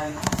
Aye.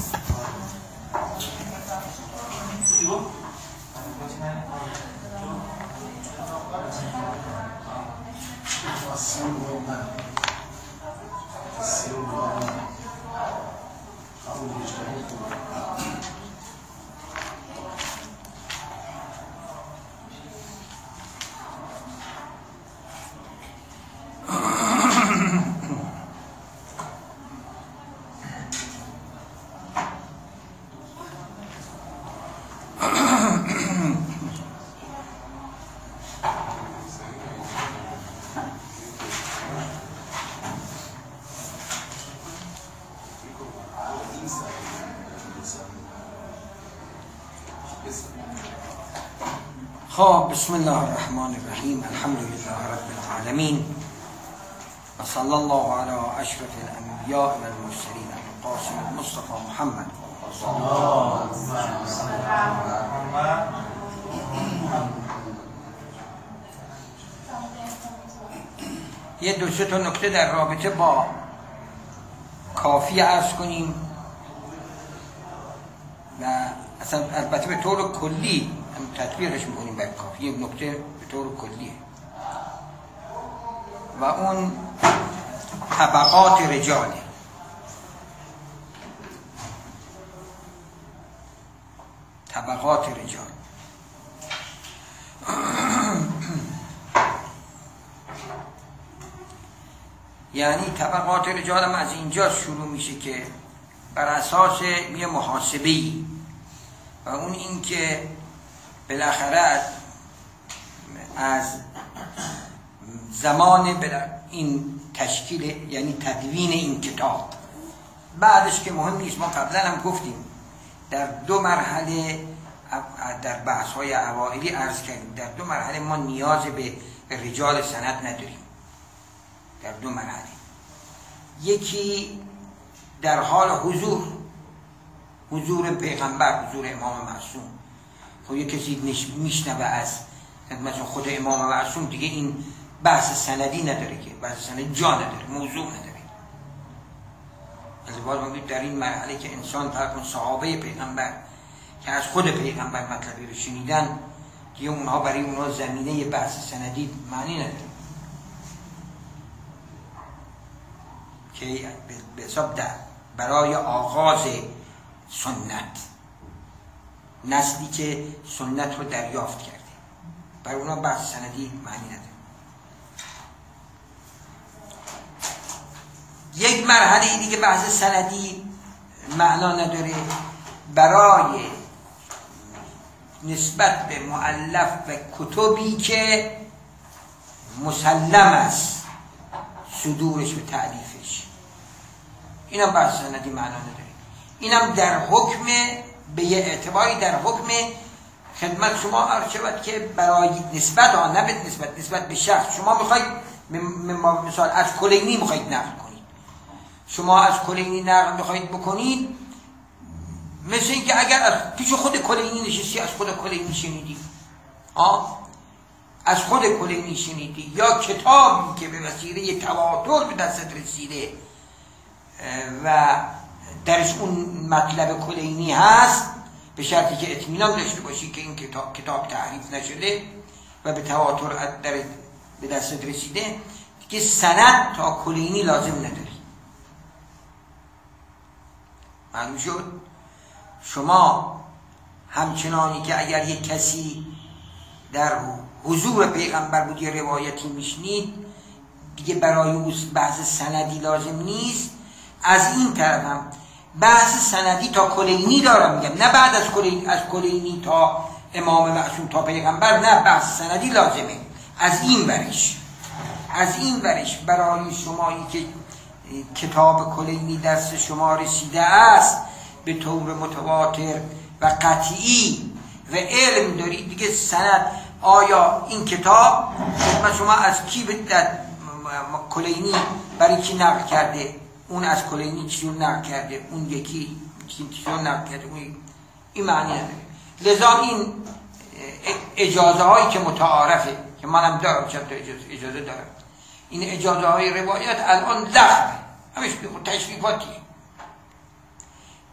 خب بسم الله الرحمن الرحیم الحمد لله رب العالمین و صلی الله علی أشرف الانبیاء و المرسلین القاسم المصطفى محمد. یه دو سه تا نکته در رابطه با کافی ارز کنیم. و أصلا البته به طور کلی تطبیقش می‌کنیم بر کافی یک نکته به طور کلیه. و اون طبقات رجاله طبقات رجال. یعنی طبقات رجال هم از اینجا شروع میشه که بر اساس یه محاسبه و اون اینکه بالاخره از زمان این تشکیل یعنی تدوین این کتاب. بعدش که مهم نیست ما قبلا هم گفتیم در دو مرحله در بحث های اوائلی عرض کردیم در دو مرحله ما نیاز به رجال سند نداریم. در دو مرحله. یکی در حال حضور حضور پیغمبر حضور امام معصوم. خب یه کسی میشنوه از مثلا خود امام معصوم دیگه این بحث سندی نداره که بحث سندی جا نداره موضوع نداره. از باید در این مرحله که انسان فرق صحابه پیغمبر که از خود پیغمبر مطلبی رو شنیدن دیگه اونها برای اونها زمینه بحث سندی معنی نداره. که به حساب در برای آغاز سنت. نسلی که سنت رو دریافت کرده. برای اونا بحث سندی معنی نداره. یک مرحله دیگه بحث سندی معنا نداره. برای نسبت به معلف و کتبی که مسلم است صدورش و تعلیفش اینم بحث سندی معنا نداره. اینم در حکم به یه اعتباری در حکم خدمت شما عرض شود که برای نسبت آن نه نسبت نسبت به شخص. شما می‌خواید مثال از کلینی می‌خواید نقل کنید. شما از کلینی نقل می‌خواید بکنید مثل اینکه اگر از پیش خود کلینی نشستی از خود کلینی شنیدی. آه از خود کلینی شنیدی. یا کتابی که به وسیله تواتر به دستت رسیده و درش اون مطلب کلینی هست به شرطی که اطمینان داشته باشی که این کتاب, کتاب تحریف نشده و به تواتر در به دستت رسیده که سند تا کلینی لازم نداری. معلوم شد؟ شما همچنانی که اگر یک کسی در حضور پیغمبر بود یه روایتی میشنید دیگه برای او بحث سندی لازم نیست. از این طرف هم بحث سندی تا کلینی دارم میگم. نه بعد از کلینی از کلینی تا امام معصوم تا پیغمبر نه بحث سندی لازمه. از این برش از این برش برای شمایی که کتاب کلینی دست شما رسیده است به طور متواتر و قطعی و علم دارید دیگه سند. آیا این کتاب شما از کی به کلینی برای کی نقل کرده؟ اون از کلینی چیون نقل کرده اون یکی چیون نقل کرده. اون این معنی نداره. لذا این اجازه هایی که متعارفه که منم دارم چند تا اجازه, دارم. این اجازه های روایت الان زخمه همش تشریفاتی.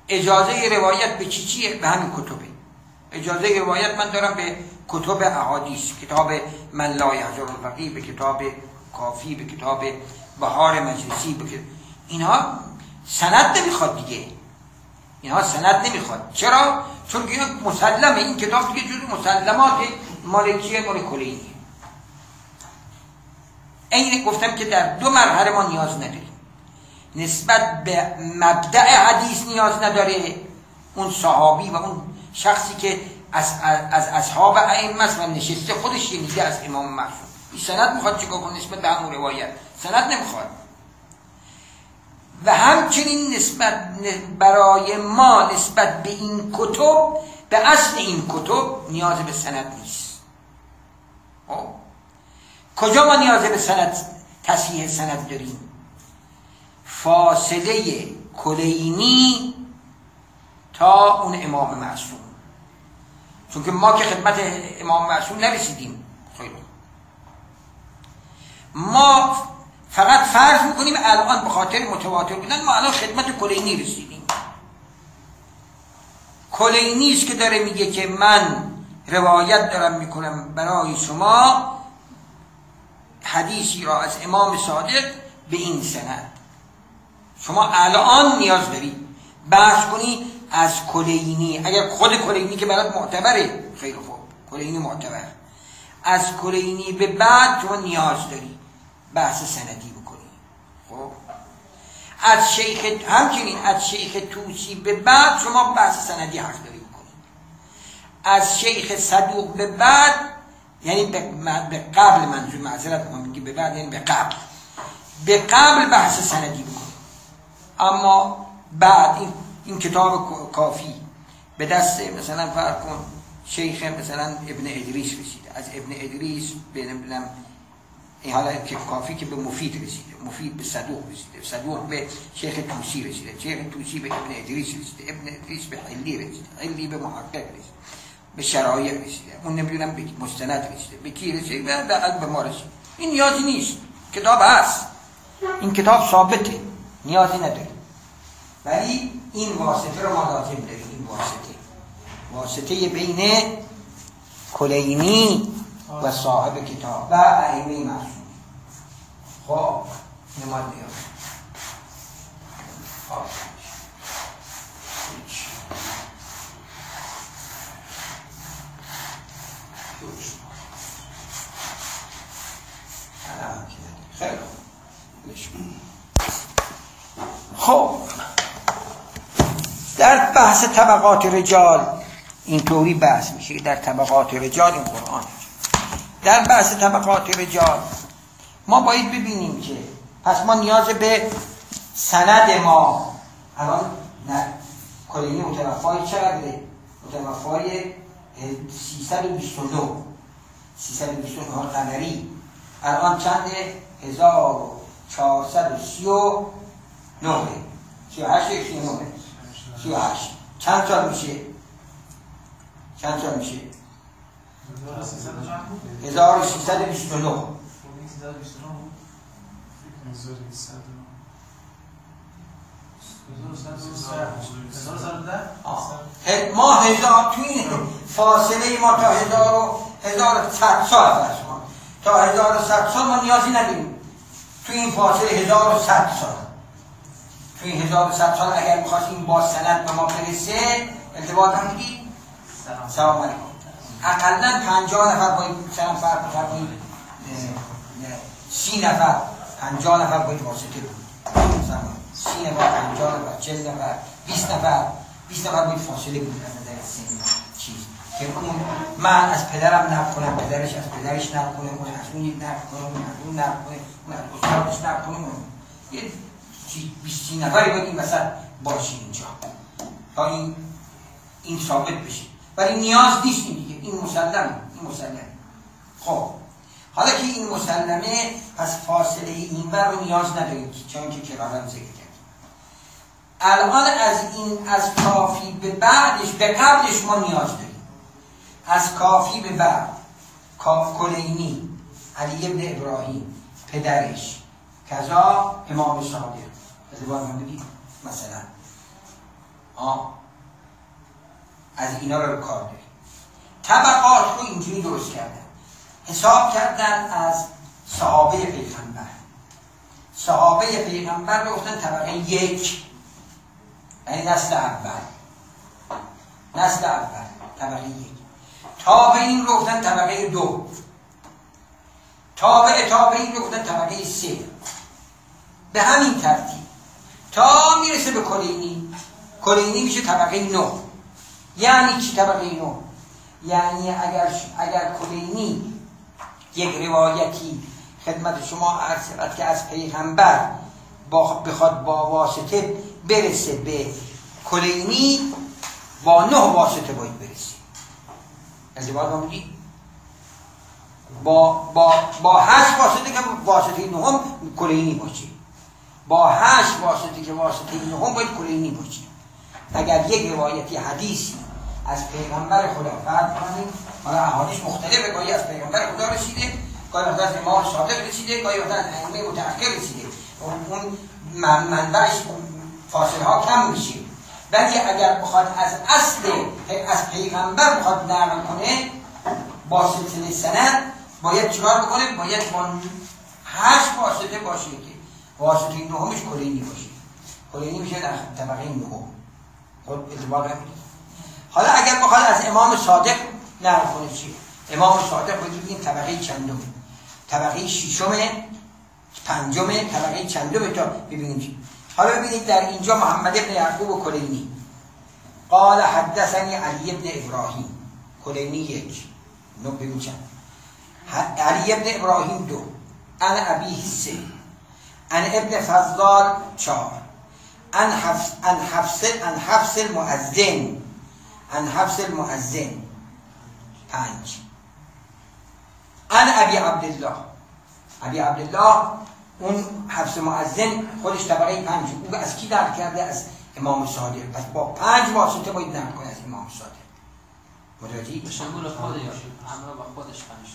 اجازه روایت به چی چیه؟ به همین کتبه. اجازه روایت من دارم به کتب احادیث کتاب من لا یحضر الفقیه به کتاب کافی به کتاب بهار مجلسی به اینها سند نمی‌خواد دیگه. اینها سند نمی‌خواد. چرا؟ چون که مسلمه. این کتاب دیگه جز مسلمات مالکیه مال کلینیه این گفتم که در دو مرحله ما نیاز نداریم. نسبت به مبدع حدیث نیاز نداره اون صحابی و اون شخصی که از, از اصحاب ائمه است و نشسته خودش شنیده از امام معصوم این سند می‌خواد چیکار کنه نسبت به همون روایت؟ سند نمی‌خواد. و همچنین نسبت برای ما نسبت به این کتب به اصل این کتب نیاز به سند نیست. خب؟ کجا ما نیاز به سند تصحیح سند داریم؟ فاصله کلینی تا اون امام معصوم. چون که ما که خدمت امام معصوم نرسیدیم. خیلی ما فقط فرض می‌کنیم الان به خاطر متواتر بودن ما الان خدمت کلینی رسیدیم. کلینی است که داره میگه که من روایت دارم می‌کنم برای شما. حدیثی را از امام صادق به این سند. شما الان نیاز دارید بحث کنی از کلینی. اگر خود کلینی که برات معتبره خیلی خوب. کلینی معتبر. از کلینی به بعد شما نیاز داری بحث سندی بکنی خب؟ از شیخ همچنین از شیخ توسی به بعد شما بحث سندی حق داری بکنی از شیخ صدوق به بعد یعنی به قبل منظور معذرت میگه به بعد یعنی به قبل. به قبل بحث سندی بکنی اما بعد این, این کتاب کافی. به دست مثلا فرق کن شیخ مثلا ابن ادریس رسیده از ابن ادریس به نمی‌دونم این حالا که کافی که به مفید رسیده مفید به صدوق رسیده. صدوق به شیخ توسی رسیده شیخ توسی به ابن ادریس رسیده ابن ادریس به حلی رسیده حلی به محقق رسیده به شرایع رسیده. اون نمی‌دونم به مستند رسیده. به کی رسیده؟ به ما رسیده. این نیازی نیست. کتاب هست. این کتاب ثابته. نیازی نداره. ولی این واسطه رو ما لازم داریم. این واسطه. واسطه بین کلینی و صاحب کتاب و ائمه معصوم. خب نماد نیاز. خب در بحث طبقات رجال اینطوری بحث میشه در طبقات رجال این قرآن در بحث طبقات رجال ما باید ببینیم که پس ما نیاز به سند ما الان نه کلینی متوفای چقدره؟ متوفای 329 329 قمری. الان چند 1439 38 39 38 چند سال میشه؟ چند سال میشه؟ 1329 ما هزار تو این فاصله ما تا هزار و هزار صد سال فرض تا هزار و صد سال ما نیازی نداریم. تو این فاصله هزار و صد سال. تو این هزار و صد سال اگر می‌خواستیم با سند به ما برسه ارتباط هم دیدید سلام علیکم. اقلا پنجاه نفر باید سلام فرق فرمایید سی نفر پنجاه نفر باید واسطه بود. سی نفر پنجاه نفر چل نفر بیست نفر بیست نفر باید فاصله بود. از نظر سن چیز. که اون من از پدرم نقل کنم پدرش از پدرش نقل کنه اون از اون نقل کنه اون از اون نقل کنه اون از استادش نقل کنه. یه بیستی نفری باید این وسط باشی اینجا. تا این این ثابت بشه. ولی نیاز نیست این این مسلم این مسلم. خب. حالا که این مسلمه پس فاصله این بر رو نیاز نداریم چون که کرارم ذکر کرد الان از این از کافی به بعدش به قبلش ما نیاز داریم. از کافی به بعد. کاف کلینی علی ابن ابراهیم پدرش. کذا امام صادق. از مثلا. آه. از اینا رو کار داریم. طبقات رو اینجوری درست کردن. حساب کردن از صحابه پیغمبر. صحابه پیغمبر رو گفتن طبقه یک. یعنی نسل اول. نسل اول طبقه یک. تابعین رو گفتن طبقه دو. تابع تابعین رو گفتن طبقه سه. به همین ترتیب. تا می‌رسه به کلینی. کلینی میشه طبقه نو. یعنی چی طبقه نو؟ یعنی اگر اگر کلینی یک روایتی خدمت شما عرض که از پیغمبر با بخواد با واسطه برسه به کلینی با نه واسطه باید برسه. از با با با هشت واسطه که واسطه نهم کلینی باشه. با هشت واسطه که واسطه نهم باید کلینی باشه. اگر یک روایتی حدیثی از پیغمبر خدا فرض کنیم حالا احادیث مختلفه گاهی از پیغمبر خدا رسیده گاهی از امام صادق رسیده گاهی از ائمه متأخر رسیده. اون منبعش فاصله ها کم میشه. ولی اگر بخواد از اصل از پیغمبر بخواد نقل کنه با سلسله سند باید چیکار بکنه؟ باید با هشت واسطه باشه که واسطه نهمش کلینی باشه. کلینی میشه در طبقه نهم. اعتبار حالا اگر بخواد از امام صادق نقل کنه چی؟ امام صادق باید بگیم طبقه چندم. طبقه ششم پنجم طبقه چندم تا ببینیم چی حالا ببینید در اینجا محمد ابن یعقوب کلینی. قال حدثنی علی ابن ابراهیم. کلینی یک. نو ببین چند علی ابن ابراهیم دو. ان ابی سه ان ابن فضال چهار. ان حفظ ان حفظ ان حفظ المؤذن. حفظ المؤذن. پنج. ان ابی عبدالله. ابی عبدالله اون حفظ مؤذن خودش طبقه پنج. او از کی درک کرده؟ از امام صادق. پس با پنج واسطه باید نقل کنه از امام صادق. متوجهی؟ به شمول خودش همراه با خودش پنج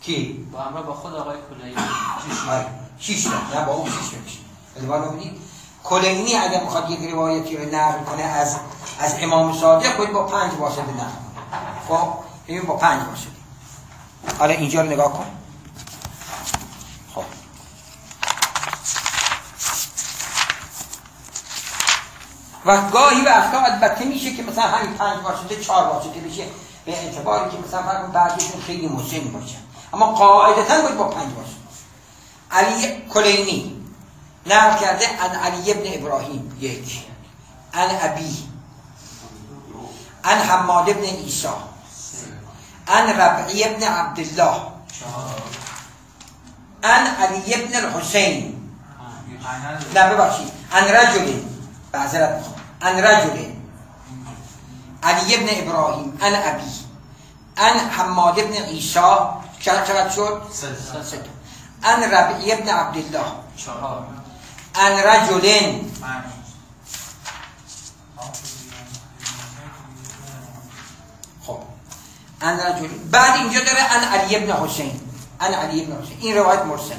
کی؟ با همراه با خود آقای کلینی. شیش تا. نه با اون شیش میشه. ادوار ببینید کلینی اگر می‌خواد یک روایتی رو نقل کنه از از امام صادق باید با پنج واسطه کنه خب این با پنج واسطه حالا اینجا رو نگاه کن. خب. و گاهی وقتا البته میشه که مثلا همین پنج واسطه چهار واسطه بشه. به اعتباری که مثلا فرق بعضیشون خیلی مسن باشه. اما قاعدتا باید با پنج باشه. علی کلینی نقل کرده ان علی ابن ابراهیم یک. ان ابی. ان حماد ابن ایسا ان ربعی ابن عبدالله. ان علی ابن الحسین. نه ببخشید. ان رجل. بعضرت ان رجل. علی ابن ابراهیم. ان ابی. ان حماد ابن ایسا چقدر شد؟ سه. ان ربعی ابن عبدالله. ان رجلین ان بعد اینجا داره ان علی ابن حسین. ان علی ابن حسین. این روایت مرسله.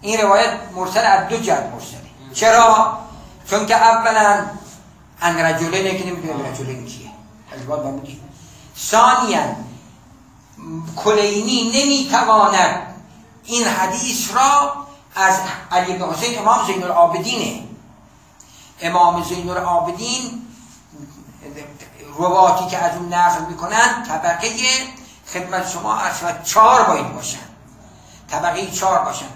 این روایت مرسل از دو جهت مرسله. چرا؟ چون که اولا ان رجلین که نمی‌دونیم رجلین کیه. بعد بودیم ثانیا کلینی نمی‌تواند این حدیث را از علی بن حسین امام زین العابدینه. امام زین العابدین رواتی که از اون نقل می‌کنن طبقه خدمت شما اصلا چهار باید باشن. طبقه چهار باشن.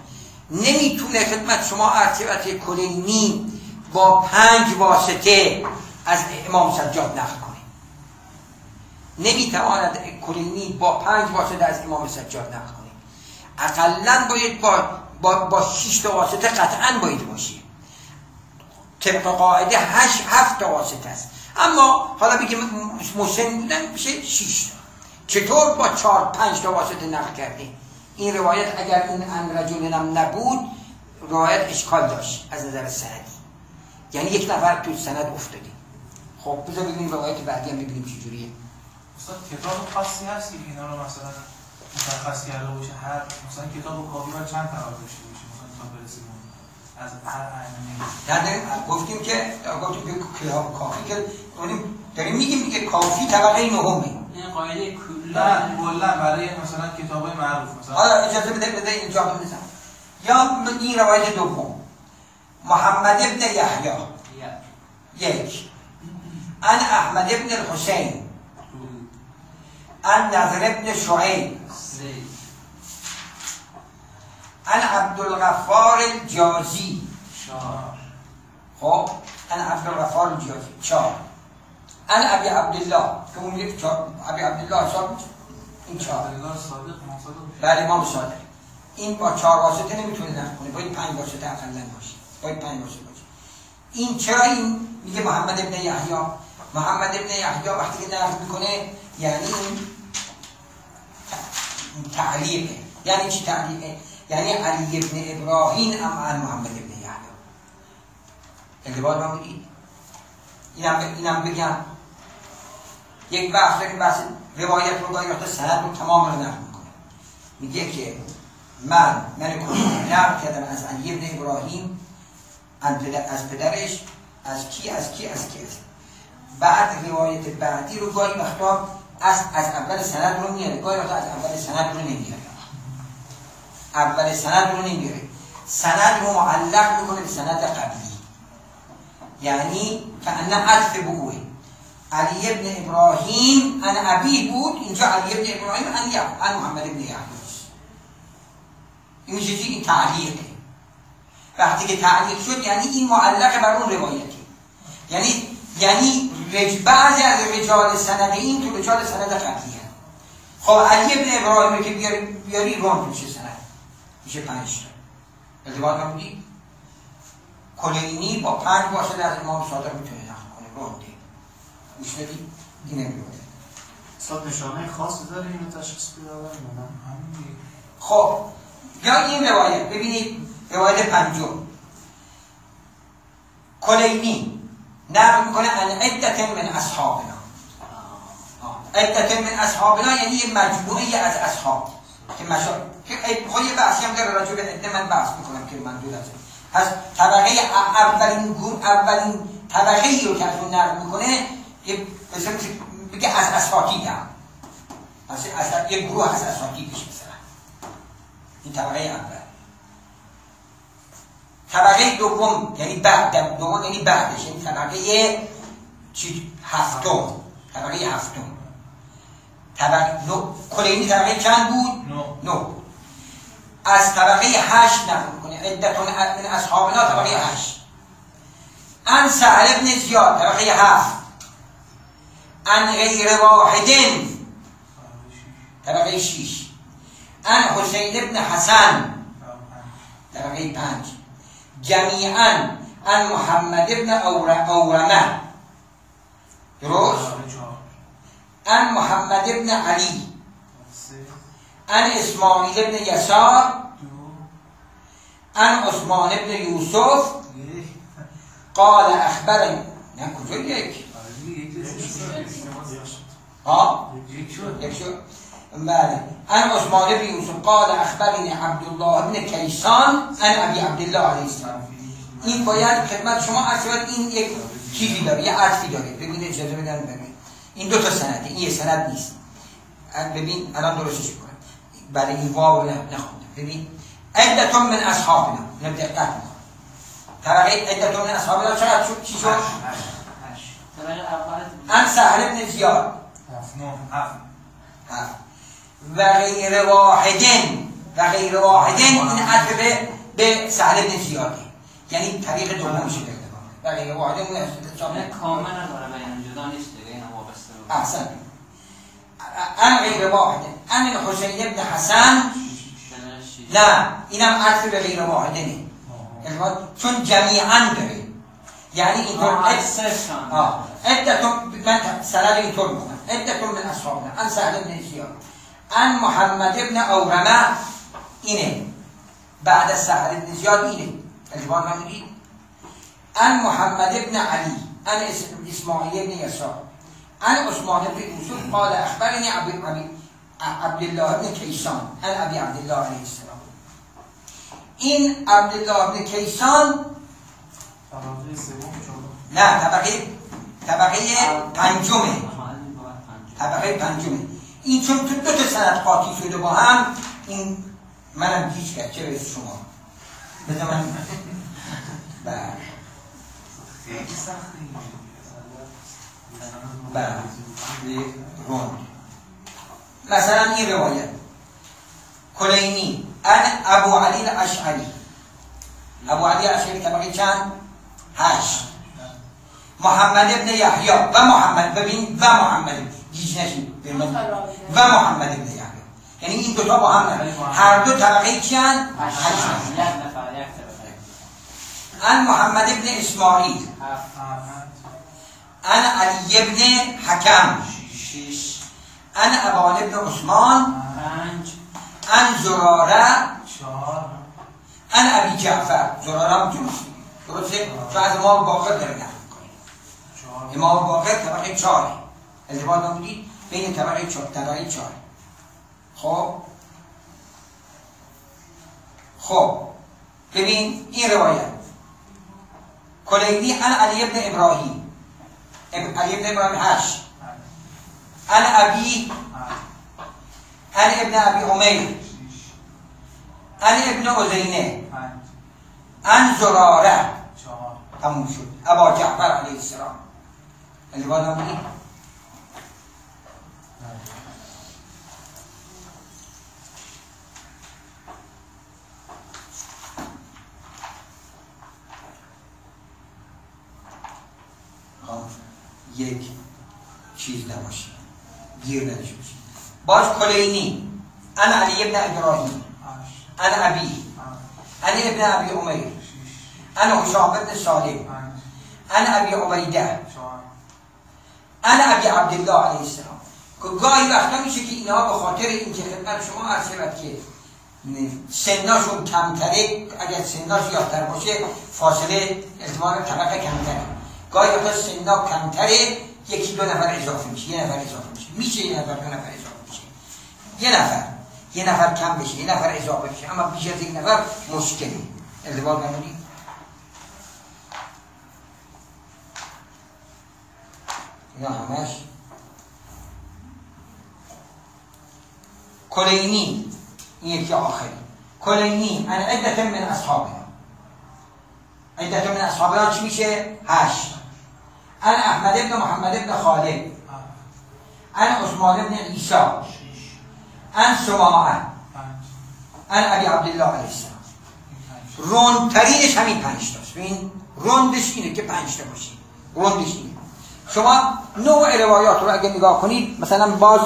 نمی‌تونه خدمت شما ارتباط کلینی با پنج واسطه از امام سجاد نقل نمی‌تواند کلینی با پنج واسطه از امام سجاد نقل کنه. اقلا باید با با, با شش تا واسطه قطعا باید باشه. طبق قاعده هشت هفت تا واسطه است. اما حالا بگیم مسلم بودن میشه شش تا. چطور با چهار پنج تا واسطه نقل کرده این روایت اگر این ان رجل نبود روایت اشکال داشت از نظر سندی. یعنی یک نفر تو سند افتاده خب بذار ببینیم روایت بعدی هم ببینیم چجوریه مثلا کتاب خاصی هست که اینا رو مثلا مشخص کرده باشه. هر مثلا کتاب و کافی چند طبقه داشته باشه؟ مثلا تا برسیم از هر ائمه در داریم گفتیم که گفتیم که کافی که داریم داریم میگیم دیگه کافی طبقه نهمه این قاعده کلا نه کلا برای مثلا کتاب معروف مثلا. حالا اجازه بده بده اینجا بزن یا این روایت دوم. محمد ابن یحیی. یک. ان احمد ابن الحسین. ان نظر ابن شعیب. سه ان عبدالغفار الجازی. چهار. خب ان عبدالغفار الجازی. چهار. ان ابی عبدالله. که اون یک چهار ابی عبدالله حساب این چهار. الله صادق مصادق بله امام صادق. این با چهار واسطه نمی‌تونه نقل کنه. باید پنج واسطه اقلا باشه. باید پنج واسطه باشه. این چرا این میگه محمد ابن یحیی؟ محمد ابن یحیی وقتی که نقل می‌کنه یعنی این تعلیقه. یعنی چی تعلیقه؟ یعنی علی ابن ابراهیم ام عن محمد ابن یحیی. انتباه ما بودید اینم اینم بگم. یک بحث داریم بحث روایت رو گاهی وقتا سند رو تمام رو نقل می‌کنه میگه که من من کنون نقل کردم از علی ابن ابراهیم از پدر- از پدرش از کی از کی از کی؟ بعد روایت بعدی رو گاهی وقتا از از اول سند رو میاره گاهی وقتا از اول سند رو نمیاره. اول سند رو نمیاره سند رو معلق می‌کنه به سند قبلی. یعنی که عطف بگوه علی ابن ابراهیم ان ابی بود اینجا علی ابن ابراهیم ان یا ان محمد ابن است. این میشه چی؟ این تعلیقه. وقتی که تعلیق شد یعنی این معلقه بر اون روایتی یعنی یعنی رج... بعضی از رجال سند این تو رجال سند قبلی هست خب علی ابن ابراهیم که بیاری, بیاری رون میشه سند. میشه پنج تا. ارتباط نمودی کلینی با پنج واسطه از امام صادق می‌تونه نقل کنه. رونده گوش بدی؟ این نمیده استاد نشانه خاصی داره اینو تشخیص دیگه. خب یا این روایت. ببینید روایت پنجم. کلینی نقل می‌کنه ان عدت من اصحابنا. عدت من اصحابنا یعنی مجموعه از اصحاب. که مشا... که یه بحثی هم داره راجع به عده من بحث می‌کنم که منظور از پس طبقه اولین گروه اولین طبقه ای رو که از اون نقل می‌کنه یه مثلا بگه از اساتید هم. مثلا از یه گروه از اساتیدش مثلا این طبقه اول. طبقه دوم یعنی بعد دوم یعنی بعدش یعنی طبقه چی؟ هفتم. طبقه هفتم. طبقه نو. کلینی طبقه چند بود؟ نو. نو. از طبقه هشت نقل کنه عدتون من اصحابنا طبقه هشت. ان سهل ابن زیاد طبقه هفت. ان غیر واحدین طبقه شیش. ان حسین ابن حسن. طبقه پنج. جمیعا ان محمد ابن اور- اورمه. درست؟ ان محمد ابن علی ان اسماعیل ابن یسار ان عثمان ابن یوسف. قال اخبرنی. نه کجا؟ یک. یک شد. بله. ان عثمان ابن یوسف. قال اخبرنی عبدالله ابن کیسان ان ابی عبدالله علیه السلام. این باید خدمت شما اصلا این یک چیزی داره یه عطفی داره. ببین اجازه بدن. این دو تا سنده این یه سند نیست. ببین الان درستش کنم برای این واو نخوندم. ببین عدتون من اصحابنا. اینو دقت می‌کنم. طبقه عدتون من اصحابنا چقدر؟ شد چی شد؟ ان سهل ابن زیاد. هفت. و غیر واحدین و غیر واحدین این عطف به به سهل ابن زیاده یعنی طریق دوم شده و غیر واحدین اون استثناء کاملا داره بیان جدا نیست. أحسن. ان غیر واحد. ان الحسین ابن حسن. نه اینم عطف به غیر واحدة چون جمیعا داره یعنی اینطور. عدتون من سند اینطور میکنم عدتون من أصحابنا. ان سهل ابن زیاد ان محمد ابن اورمه اینه بعد از سهل ابن زیاد اینه ارتباط نمیدید ان محمد ابن علی ان اسماعیل ابن یسار ان عثمان ابن یوسف قال اخبرني ابي ابي عبد الله ابن كيسان ان ابي عبد الله عليه السلام؟ این عبدالله ابن کیسان نه طبقه طبقه پنجمه. طبقه پنجمه. این چون تو دو تا سند قاطی شده با هم این منم گیج کرد چه برسه شما؟ بذار من بله. روند مثلا این روایت. کلینی. ان ابو علی الاشعری. ابو علی الاشعری طبقه چند؟ هشت. محمد ابن یحیی و محمد. ببین و محمد. گیج نشین و محمد ابن یحیی. یعنی این دوتا با هم هر دو طبقه چند؟ هشت. ان محمد ابن اسماعیل. ان علی ابن حکم. شش. ان ابان ابن عثمان. پنج. ان زراره چهار. ان ابی جعفر. زراره هم جنسی درسته؟ تو از امام باقر داره نقل می‌کنه. امام باقر طبقه چهاره ازدواج نمودید بین طبقه چهار طبقه چهار. خب. خب. ببین این روایت. کلینی ان علی ابن ابراهیم. اب- علی ابن ابراهیم هشت ان ابی ان ابن ابی عمیر ان ابن عزینه ان زراره تموم شد ابا جعفر علیه السلام ازدواج نمودید خب، یک چیز نباشه. گیر نداشته باشه. باز کلینی. ان علی ابن ابراهیم. هشت ان ابی. هفت ان ابن ابی عمیر شیش ان حسام ابن سالم پنج ان ابی عبیده چهار ان ابی عبدالله علیه السلام. که گاهی وقتا میشه که اینها به خاطر اینکه خدمت شما عرض شود که سناشون کمتره اگر سناش یادتر باشه فاصله ارتباط طبقه کمتره. گاهی وقتا سنا کمتره یکی دو نفر اضافه میشه یه نفر اضافه میشه. میشه یه نفر دو نفر اضافه میشه. یه نفر یه نفر کم بشه یه نفر اضافه بشه. اما بیش از یک نفر مشکلی. ارتباط نمونید اینا همش. کلینی این یکی آخری. کلینی ان عدت من اصحابنا. عدت من اصحابنا چی میشه؟ هشت. ان احمد ابن محمد ابن خالد. هفت ان عثمان ابن عیسی ان سماعه ان ابی عبدالله علیه السلام. این پنج رندترینش همین پنج تاست. ببین رندش اینه که پنج تا باشی رندش اینه. شما نوع روایات رو اگه نگاه کنید مثلا باز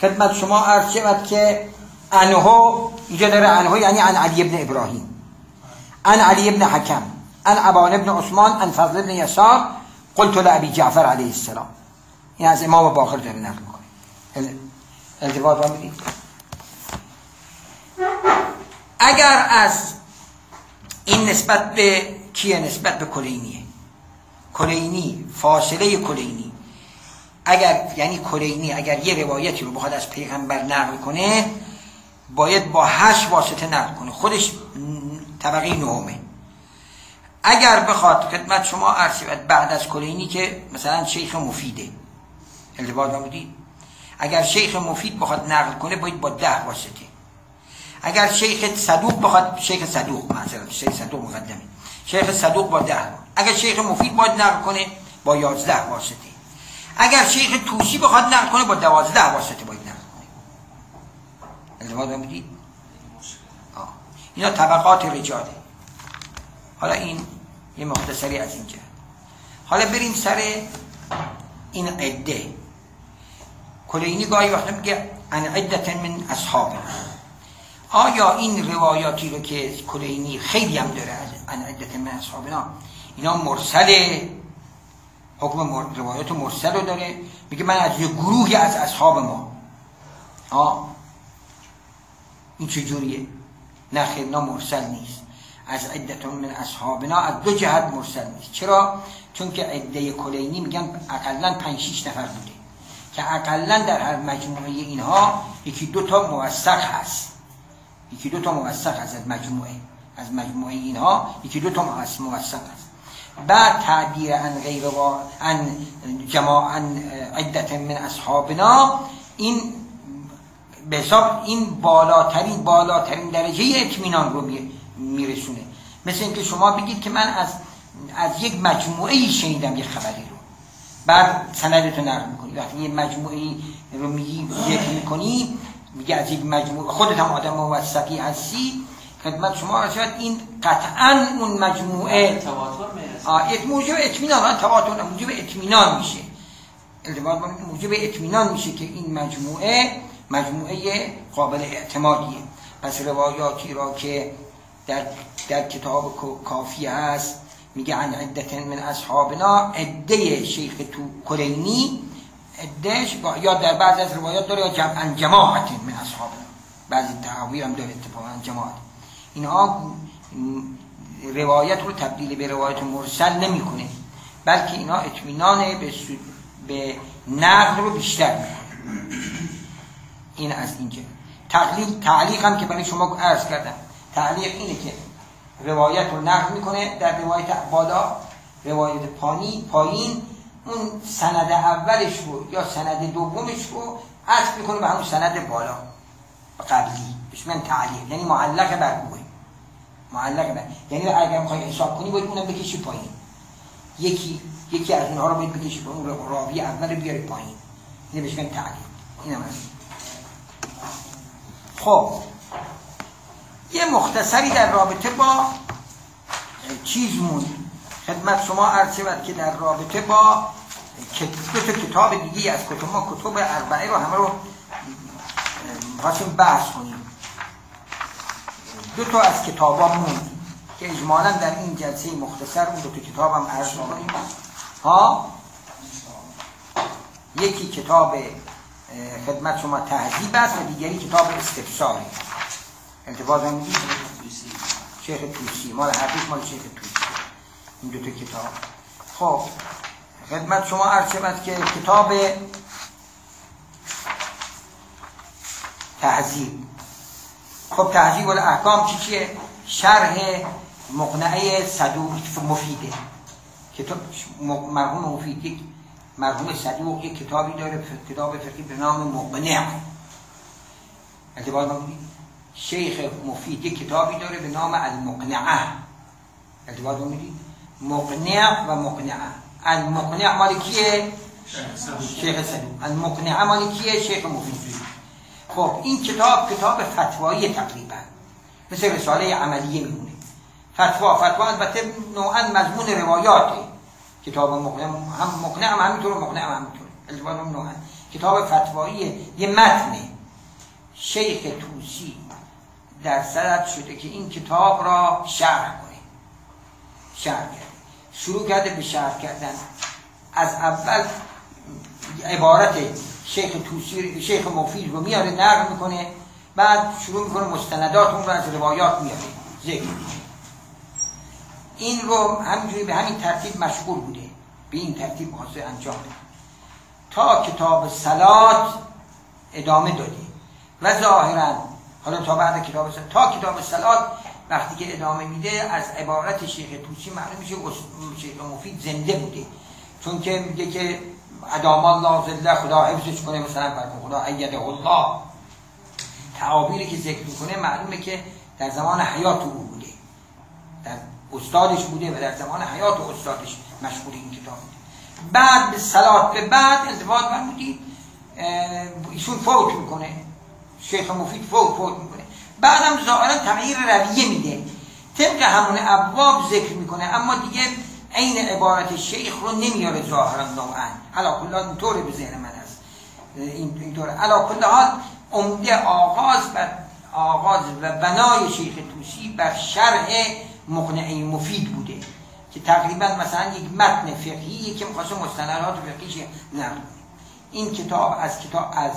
خدمت شما عرض شود که انهو اینجا داره انهو یعنی ان علی ابن ابراهیم. ان علی ابن حکم. ان ابان ابن عثمان ان فضل ابن یسار. قلت لابی جعفر علیه السلام. این از امام باقر داره نقل می‌کنه. ال- التفات می‌دید؟ اگر از این نسبت به کیه نسبت به کلینیه؟ کلینی فاصله کلینی. اگر یعنی کلینی اگر یه روایتی رو بخواد از پیغمبر نقل کنه باید با هشت واسطه نقل کنه. خودش طبقه نهمه اگر بخواد خدمت شما عرض بعد از کلینی که مثلا شیخ مفیده التباط نمودید اگر شیخ مفید بخواد نقل کنه باید با ده واسطه. اگر شیخ صدوق بخواد شیخ صدوق مثلا شیخ صدوق مقدمه. شیخ صدوق با ده اگر شیخ مفید باید نقل کنه با یازده واسطه. اگر شیخ توسی بخواد نقل کنه با دوازده واسطه باید نقل کنه. التفات نمودید. اینا طبقات رجاله. حالا این یه مختصری از اینجا. حالا بریم سر این عده. کلینی گاهی وقتا میگه ان عدت من اصحابنا آیا این روایاتی رو که کلینی خیلی هم داره از ان عدت من اصحابنا اینا مرسل حکم مر... روایات مرسل رو داره؟ میگه من از یه گروهی از اصحاب ما. آه. این چجوریه؟ نه خیر اینا مرسل نیست. از عدتون من اصحابنا از دو جهت مرسل نیست چرا؟ چون که عده کلینی میگن اقلا 5 6 نفر بوده. که اقلا در هر مجموعه اینها یکی دو تا موثق هست. یکی دو تا موثق هست از مجموعه. از مجموعه اینها یکی دو تا موثق است بعد تعبیر عن غیر و عن جماع عدت من اصحابنا این به حساب این بالاترین بالاترین درجه اطمینان رو می- میرسونه. مثل اینکه شما بگید که من از از یک مجموعه ای شنیدم یک خبری رو. بعد سندتو نقل می‌کنی. وقتی یه مجموعه رو میگی ذکر می‌کنی میگه از یک مجموعه خودت هم آدم موثقی هستی. خدمت شما شود این قطعا اون مجموعه تواتر موجب اطمینان. تواتر موجب اطمینان میشه. ارتباط این موجب اطمینان میشه که این مجموعه مجموعه قابل اعتمادیه. پس روایاتی را که در, در کتاب کافی هست. میگه عن عدت من اصحابنا. عده شیخ تو کلینی. عدهش یا در بعض از روایات داره یا جمع جماعت من اصحابنا. بعضی تعاویر هم داره اتفاقا جماعت. اینها روایت رو تبدیل به روایت مرسل نمی‌کنه. بلکه اینا اطمینان به, به نقل رو بیشتر می‌کنه. این از اینجا. تقلیل تعلیق هم که برای شما عرض کردم. تعلیق اینه که روایت رو نقل می‌کنه در روایت بالا روایت پانی پایین. اون سند اولش رو یا سند دومش رو عطف می‌کنه به همون سند بالا قبلی. بهش میگن تعلیق. یعنی معلق بر اوه معلق بر. یعنی اگر می‌خوای حساب کنی باید اونم بکشی پایین. یکی یکی از اونها رو باید بکشی پایین. اون راوی اول بیاری پایین. اینه بهش میگن تعلیق. اینم هست. خب. یه مختصری در رابطه با چیز موند. خدمت شما عرض شود که در رابطه با دو تا کتاب دیگه از کتب ما کتب اربعه رو همه رو خواستیم بحث کنیم. دو تا از کتابا موند که اجمالا در این جلسه مختصر اون دو تا کتاب هم عرض کنیم ها؟ یکی کتاب خدمت شما تهذیب است و دیگری کتاب استفساری انتفاض هم می‌دید شیخ توسی. مال حقیق مال شیخ توسی. این دو تا کتاب. خب خدمت شما عرض که کتاب تهذیب. خب تهذیب الاحکام چی چیه؟ شرح مقنعه صدوق مفیده. کتاب مرحوم مفید یک مرحوم صدوق یک کتابی داره کتاب فقهی به نام مقنع. اعتبار ما شیخ مفید کتابی داره به نام المقنعه. اعتبار می‌دید؟ مقنع و مقنعه. المقنع مال کیه؟ شیخ صدوق المقنعه مال کیه؟ شیخ مفید. خب این کتاب کتاب فتوایی تقریبا. مثل رساله عملیه میمونه. فتوا فتوا البته نوعا مضمون روایاته. کتاب مقنع هم مقنع هم همینطور مقنع هم همینطور. التباط هم نوعا. کتاب فتوایی یه متنه. شیخ توسی. در صدد شده که این کتاب را شرح کنه شرح کرده شروع کرده به شرح کردن. از اول عبارت شیخ توسی شیخ مفید رو میاره نقل می‌کنه. بعد شروع می‌کنه مستندات اون رو از روایات میاره. ذکر این رو همینجوری به همین ترتیب مشغول بوده. به این ترتیب حاصل انجام داده تا کتاب سلات ادامه داده و ظاهرا حالا تا بعد کتاب سلات تا کتاب سلات وقتی که ادامه میده از عبارت شیخ توسی معلوم میشه شیخ مفید زنده بوده. چون که میگه که ادام الله خدا حفظش کنه مثلا فرمون خدا ایده الله. تعابیری که ذکر می‌کنه معلومه که در زمان حیات او بوده. در استادش بوده و در زمان حیات و استادش مشغول این کتاب بوده. بعد به سلات به بعد التفات فرمودی اه، ایشون فوت می‌کنه. شیخ مفید فوت فوت می‌کنه. بعدم ظاهرا تغییر رویه میده. طبق همون ابواب ذکر می‌کنه اما دیگه عین عبارت شیخ رو نمیاره ظاهرا نوعا. علا کل حال اینطوره به ذهن من هست. این اینطوره. علا کل حال عمده آغاز بر آغاز و بنای شیخ توسی بر شرح مقنعه مفید بوده که تقریبا مثلا یک متن فقهی که می‌خواسته مستندات فقهیش نقل. این کتاب از کتاب از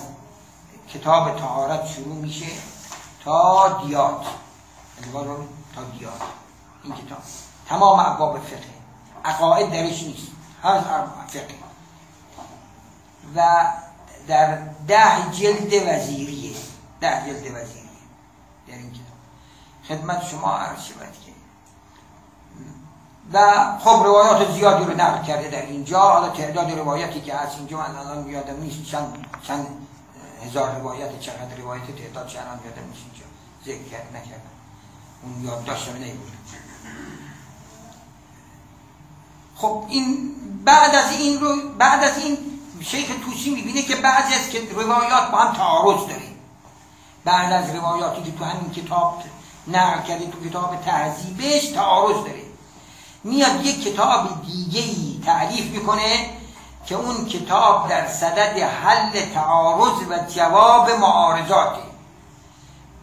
کتاب تهارت شروع میشه تا دیات. تا دیات. این کتاب. تمام ابواب فقه. عقاید درش نیست. هر فقه. و در ده جلد وزیریه. ده جلد وزیریه. در این کتاب. خدمت شما عرض شود که. و خب روایات زیادی رو نقل کرده در اینجا. حالا تعداد روایاتی که هست اینجا من الان یادم نیست. چند, چند هزار روایت چقدر روایت تعداد چند یادم نیست اینجا. ذکر کرد نکردم. اون یاد داشتم نیبود خب این بعد از این رو بعد از این شیخ توسی می‌بینه که بعضی از که روایات با هم تعارض داره بعد از روایاتی که تو همین کتاب نقل کرده تو کتاب تهذیبش تعارض داره میاد یک کتاب دیگه ای تعریف می‌کنه که اون کتاب در صدد حل تعارض و جواب معارضاته.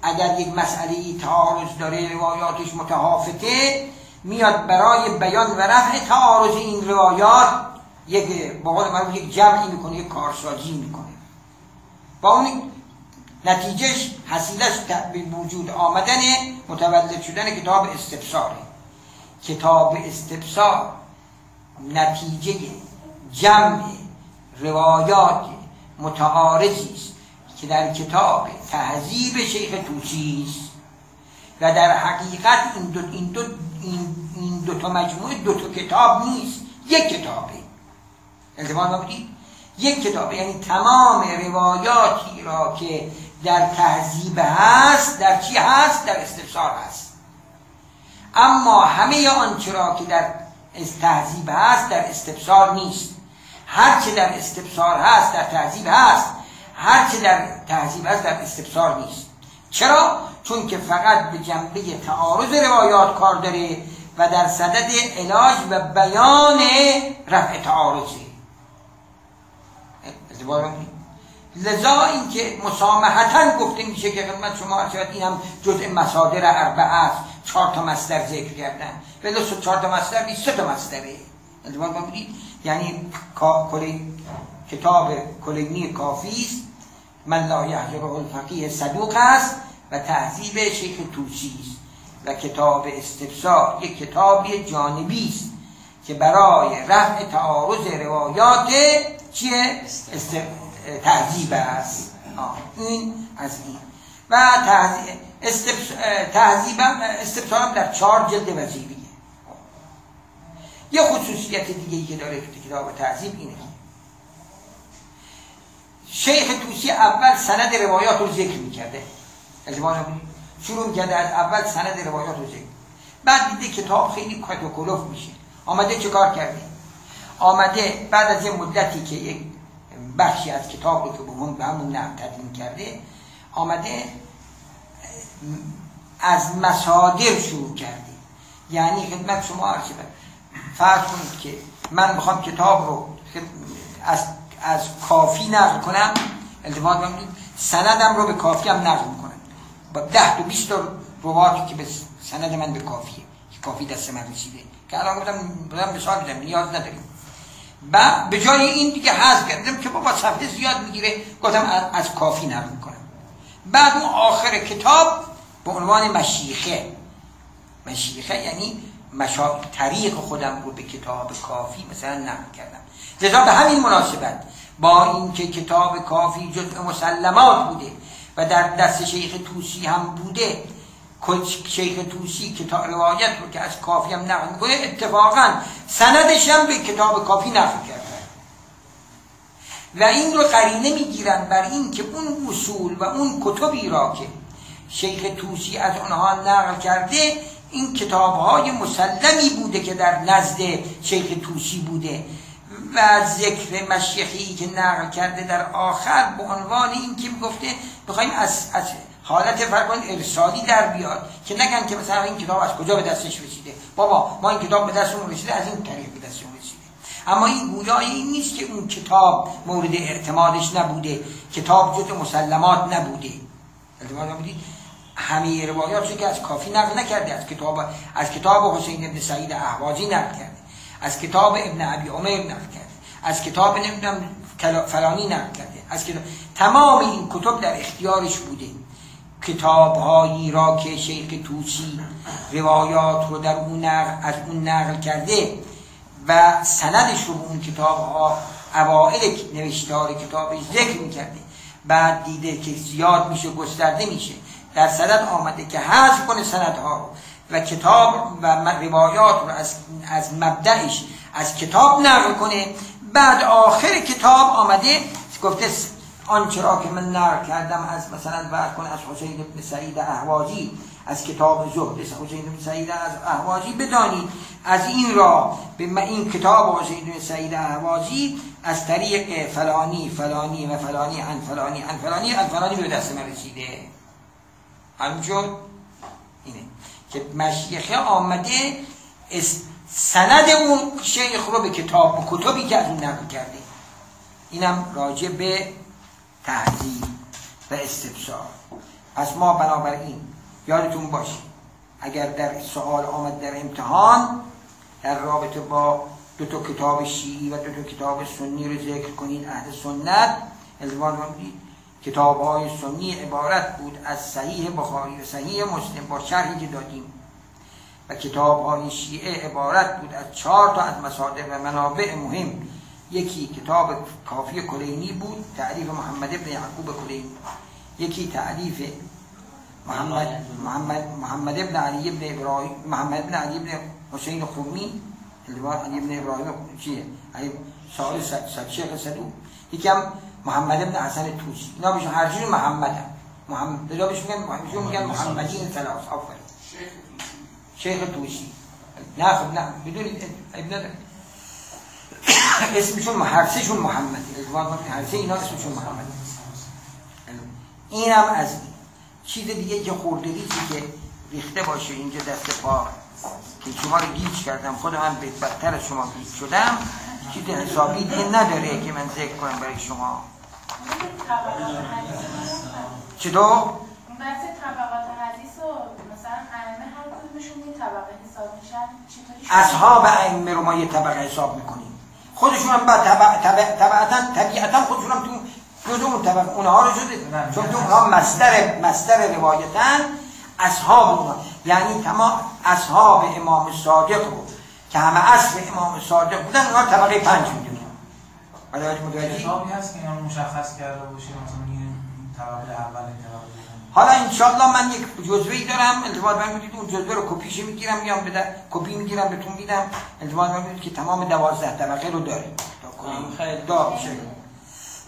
اگر یک مسئله تعارض داره روایاتش متحافته میاد برای بیان و رفع تعارض این روایات یک با قول یک جمعی می‌کنه یک کارسازی می‌کنه. با اون نتیجهش حسیلش به وجود آمدن متولد شدن کتاب استفساره کتاب استفسار نتیجه جمع روایات متعارضی است که در کتاب تهذیب شیخ توسی است و در حقیقت این دو, این دو, این, دو تا مجموعه دو تا کتاب نیست یک کتابه. التفات بودید یک کتابه. یعنی تمام روایاتی را که در تهذیب هست در چی هست؟ در استفسار هست. اما همه آنچه را که در تهذیب هست در استفسار نیست. هرچه در استفسار هست در تهذیب هست. هرچه در تهذیب هست در استفسار نیست. چرا؟ چون که فقط به جنبه تعارض روایات کار داره و در صدد علاج و بیان رفع تعارضی لذا اینکه مسامحتا گفته میشه که خدمت شما شاید این هم جزء مصادر اربعه است. چهار تا مصدر ذکر کردن. ولی چهار تا مصدر نیست سه تا مصدره. یعنی کتاب کلینی کافی است. من لا یحجر الفقیه صدوق است و تهذیب شیخ توسی است و کتاب استفسار یک کتاب جانبی است که برای رفع تعارض روایات چیه؟ تهذیب است. این از این. و تهذیب استفسار در چهار جلد وزیریه یه خصوصیت دیگه که داره کتاب تهذیب اینه. شیخ توسی اول سند روایات رو ذکر می‌کرده. شروع کرده از اول سند روایات رو ذکر. بعد دیده کتاب خیلی کت و کلوف میشه. آمده چه کار کرده؟ آمده بعد از یه مدتی که یک بخشی از کتاب رو که به همون نقل تدوین کرده آمده از مصادر شروع کرده. یعنی خدمت شما عرض فرض کنید که من می‌خوام کتاب رو از, از کافی نقل کنم التفات بکنید سندم رو به کافی هم نقل می‌کنم. با ده تا بیست تا رواتی که به سند من به کافیه که کافی دست من رسیده. که الان گفتم بودم مثال بدم نیاز نداریم. و به جای این دیگه حذف کردم. که بابا صفحه زیاد می‌گیره. گفتم از کافی نقل می‌کنم. بعد اون آخر کتاب به عنوان مشیخه. مشیخه یعنی مشا... طریق خودم رو به کتاب کافی مثلا نقل کردم. لذا به همین مناسبت با اینکه کتاب کافی جزء مسلمات بوده و در دست شیخ طوسی هم بوده شیخ طوسی کتاب روایت رو که از کافی هم نقل می‌کنه اتفاقا سندش هم به کتاب کافی نقل کرده و این رو قرینه می‌گیرن بر این که اون اصول و اون کتبی را که شیخ توسی از اونها نقل کرده این کتاب های مسلمی بوده که در نزد شیخ توسی بوده و ذکر مشیخی که نقل کرده در آخر به عنوان این که گفته بخوایم از, از حالت فرقان ارسالی در بیاد که نگن که مثلا این کتاب از کجا به دستش رسیده. بابا ما این کتاب به دستمون رسیده از این طریق به دستمون رسیده. اما این گویای این نیست که اون کتاب مورد اعتمادش نبوده کتاب جز مسلمات نبوده. همه روایات که از کافی نقل نکرده از کتاب از کتاب حسین ابن سعید احوازی نقل کرده. از کتاب ابن ابی عمر نقل کرده. از کتاب نمی‌دونم فلانی نقل کرده. از کتاب تمام این کتب در اختیارش بوده. کتاب هایی را که شیخ توسی روایات رو در اون نقل از اون نقل کرده و سندش رو اون کتاب ها اوائل نوشتار کتابش ذکر می‌کرده. بعد دیده که زیاد میشه گسترده میشه. در سند آمده که حذف کنه سندها رو و کتاب و روایات رو از, از مبدعش از کتاب نقل کنه. بعد آخر کتاب آمده گفته آنچه را که من نقل کردم از مثلا بعد کنه از حسین بن سعید احوازی از کتاب زهد حسین بن سعید از احوازی بدانید از این را به این کتاب حسین بن سعید احوازی از طریق فلانی فلانی و فلانی عن فلانی عن فلانی عن فلانی به دست من رسیده. همچون اینه که مشیخه آمده سند اون شیخ رو به کتاب و کتبی که از اون نقل کرده. اینم راجع به تحضیل و استفسار. پس ما بنابراین یادتون باشه اگر در سوال آمد در امتحان در رابطه با دو تا کتاب شیعی و دو تا کتاب سنی رو ذکر کنید اهل سنت الزام کنید کتاب های سنی عبارت بود از صحیح بخاری و صحیح مسلم با شرحی که دادیم. و کتاب های شیعه عبارت بود از چهار تا از مصادر و منابع مهم. یکی کتاب کافی کلینی بود تعریف محمد ابن یعقوب کلینی. یکی تعریف محمد محمد محمد ابن علی ابن ابراهیم محمد ابن علی ابن حسین الوار علی ابن ابراهیم چیه؟ علی سال شیخ صدوق. یکی هم محمد ابن حسن توسی. اینا بهشون هر چیز محمد هم. محمد بهش میگن میگن محمدین ثلاث آفرین شیخ توسی. نه خب نه. بدون ابن. اسمشون هر سهشون محمد. هر سه اینا اسمشون محمد. اینم از این چیز دیگه که خوردگی که ریخته باشه اینجا دست پا. که شما رو گیج کردم. خودم هم به بدتر از شما گیج شدم. چیز حسابی دیگه نداره که من ذکر کنم برای شما. چطور؟ بحث طبقات حدیث و مثلا ائمه هر کدومشون یه طبقه حساب میشن چطوری؟ اصحاب ائمه رو ما یه طبقه حساب می‌کنیم. خودشون هم بعد طبع طبع طبعتا طبیعتا خودشون هم تو جزء اون طبقه؟ اونها رو شده چون تو اونها مستر مستر روایتن اصحاب اونها. یعنی تمام اصحاب امام صادق رو. که همه اصل امام صادق بودن اونها طبقه پنج می‌دونیم متوجه متوجه کتابی هست که اینا مشخص کرده باشه مثلا این طبقه اول. حالا انشالله من یک جزوه دارم التماس من می‌دید اون جزوه رو کپیش می‌گیرم میام به کپی می‌گیرم بهتون میدم. التماس من می‌دید که تمام دوازده طبقه رو داریم. تا کنیم. خیلی. دا بشه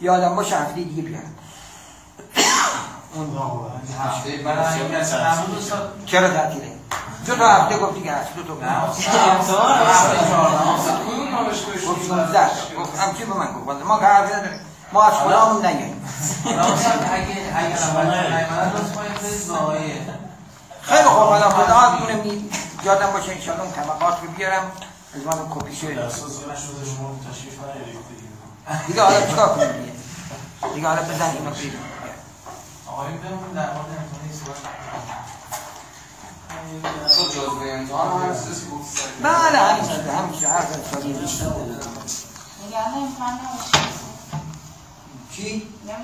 یادم باشه هفته دیگه بیارم اون چرا تعطیله؟ دو تا هفته گفتی که هست دو تا نه گفت استاد هفته چهارده استاد کدوم نوشته گفت 16 گفت همچی به من گفت؟ ما که حرفی نداریم. ما از نگیم کنید برید زایه خیلی خوب حالا خدا دونه می یادم باشه انشالله اون طبقات رو بیارم. از من کپی شده دیگه حالا چیکار کنیم دیگه؟ حالا بزن اینو بیرون آقایون بمون در مورد امتحانی صحبت تو جزوه امتحان هست بله همیشه همیشه هر نگران امتحان نباشید؟ میگم